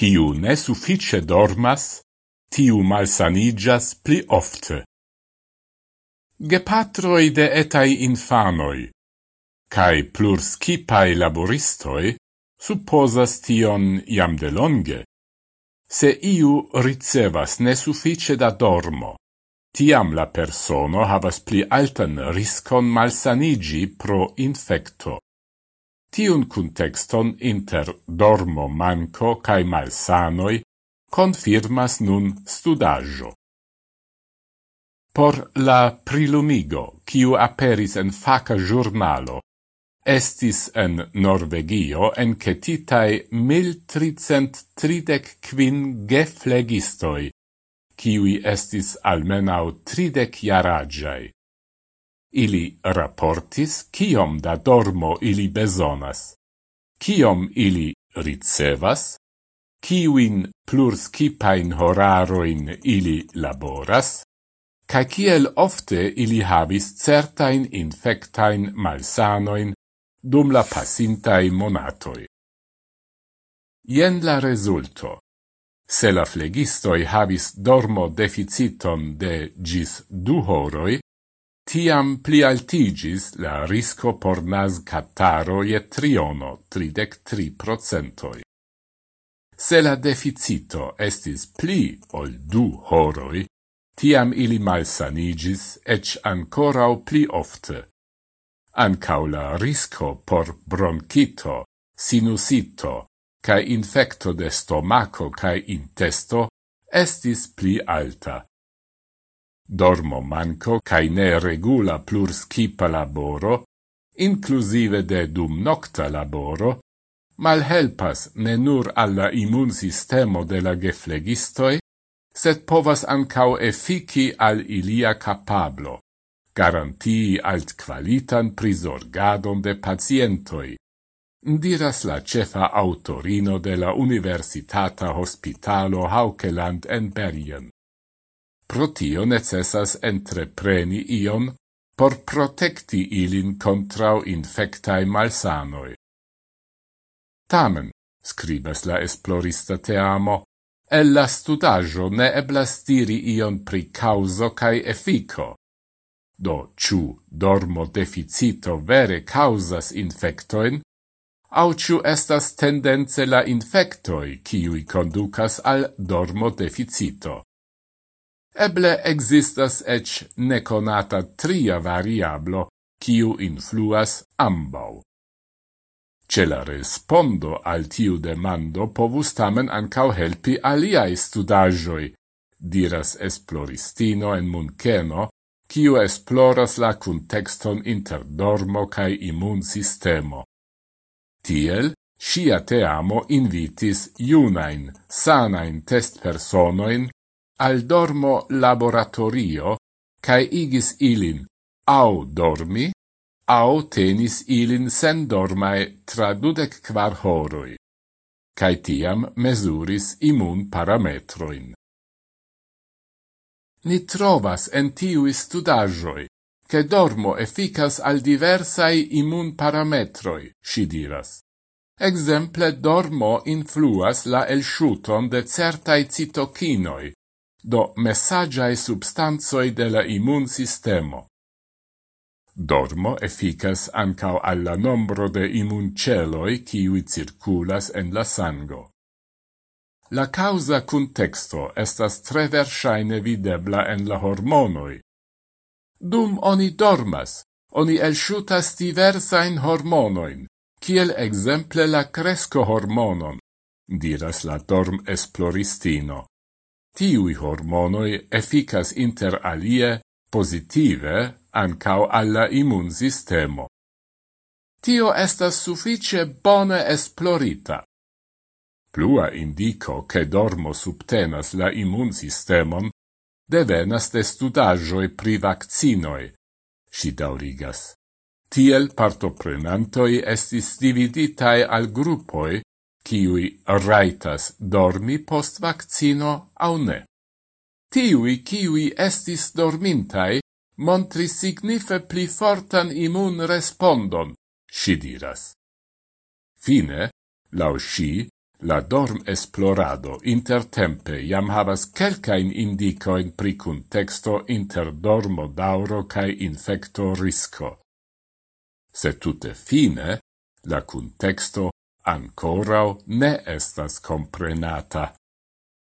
Ciu ne suffice dormas, tiu malsanigas pli ofte. Gepatroi de etai infanoi, cae plurskipai laboristoi, supposas tion iam de longe. Se iu ricevas nesuffice da dormo, tiam la persono havas pli altan riscon malsanigi pro infecto. Tiun contexton inter dormo manco cae malsanoi confirmas nun studaggio. Por la prilumigo, kiu aperis en faca giurnalo, estis en Norvegio encetitae 1335 geflegistoi, kiui estis almenau tridec jaragiai. Ili raportis kiom da dormo ili besonas, kiom ili ricevas, kiuin plurskipain horaroin ili laboras, ca kiel ofte ili havis certain infectain malsanoin dum la pasintai monatoi. Ien la resulto. Se la flegistoi havis dormo deficiton de gis du horoi, tiam pli altigis la risco por nas cataro je triono, tridec tri procentoi. Se la deficito estis pli ol du horoi, tiam ili malsanigis ec ancorau pli ofte. Ancau la risco por bronchito, sinusito, cae infecto de stomaco cae intesto estis pli alta dormo manco cae ne regula plur skipa laboro, inclusive de dum nocta laboro, malhelpas ne nur alla immun sistemo de la geflegistoi, sed povas ancau effici al ilia capablo, garantii alt qualitan prisorgadon de pacientoi, diras la cefa autorino de la Universitata Hospitalo Haukeland en Bergen. Pro tio necessas entrepreni ion por protecti ilin contrau infectae malsanoi. Tamen, scribes la esplorista teamo, el la studaggio ne eblas diri ion pri causo cae effico. Do, ciu dormo deficito vere causas infectoin, au ciu estas tendence la infectoi, ciui conducas al dormo deficito. Eble existas ec neconata tria variablo, kiu influas ambau. Ce la respondo al tiu demando povus tamen ancau helpi aliai studagioi, diras esploristino en Munkeno, kiu esploras la contexton inter dormo cae immun sistemo. Tiel, Sia teamo invitis iunain, sanain test personoin al dormo laboratorio cae igis ilin au dormi, au tenis ilin sen dormae tra dudec quar horoi, cae tiam mesuris immun parametroin. Ni trovas en tiui studagioi che dormo efficas al diversai immun parametroi, si diras. Exemple, dormo influas la elsciuton de certai citokinoi, do messagiae substanzoi de la immun sistemo. Dormo efficas ancao alla nombro de immunceloi ciui circulas en la sango. La causa contexto estas tre versaine videbla en la hormonoi. Dum oni dormas, oni elshutas diversain hormonoin, kiel exemple la cresco hormonon, diras la dorm esploristino tiui hormonoi efficas inter alie positive ancau alla immun sistemo. Tio estas suffice bone esplorita. Plua indico che dormo subtenas la immun sistemon devenas de studagioi pri vaccinoi, si daurigas. Tiel partoprenantoi estis dividitae al gruppoi kiui raitas dormi post vaccino au ne. Tiui kiui estis dormintai montri signife pli fortan immun respondon, si diras. Fine, lau si, la dorm esplorado intertempe jam havas kelkain indicoin pri contexto inter dormo dauro cae infecto risco. Se tutte fine, la contexto ancorau ne estas comprenata.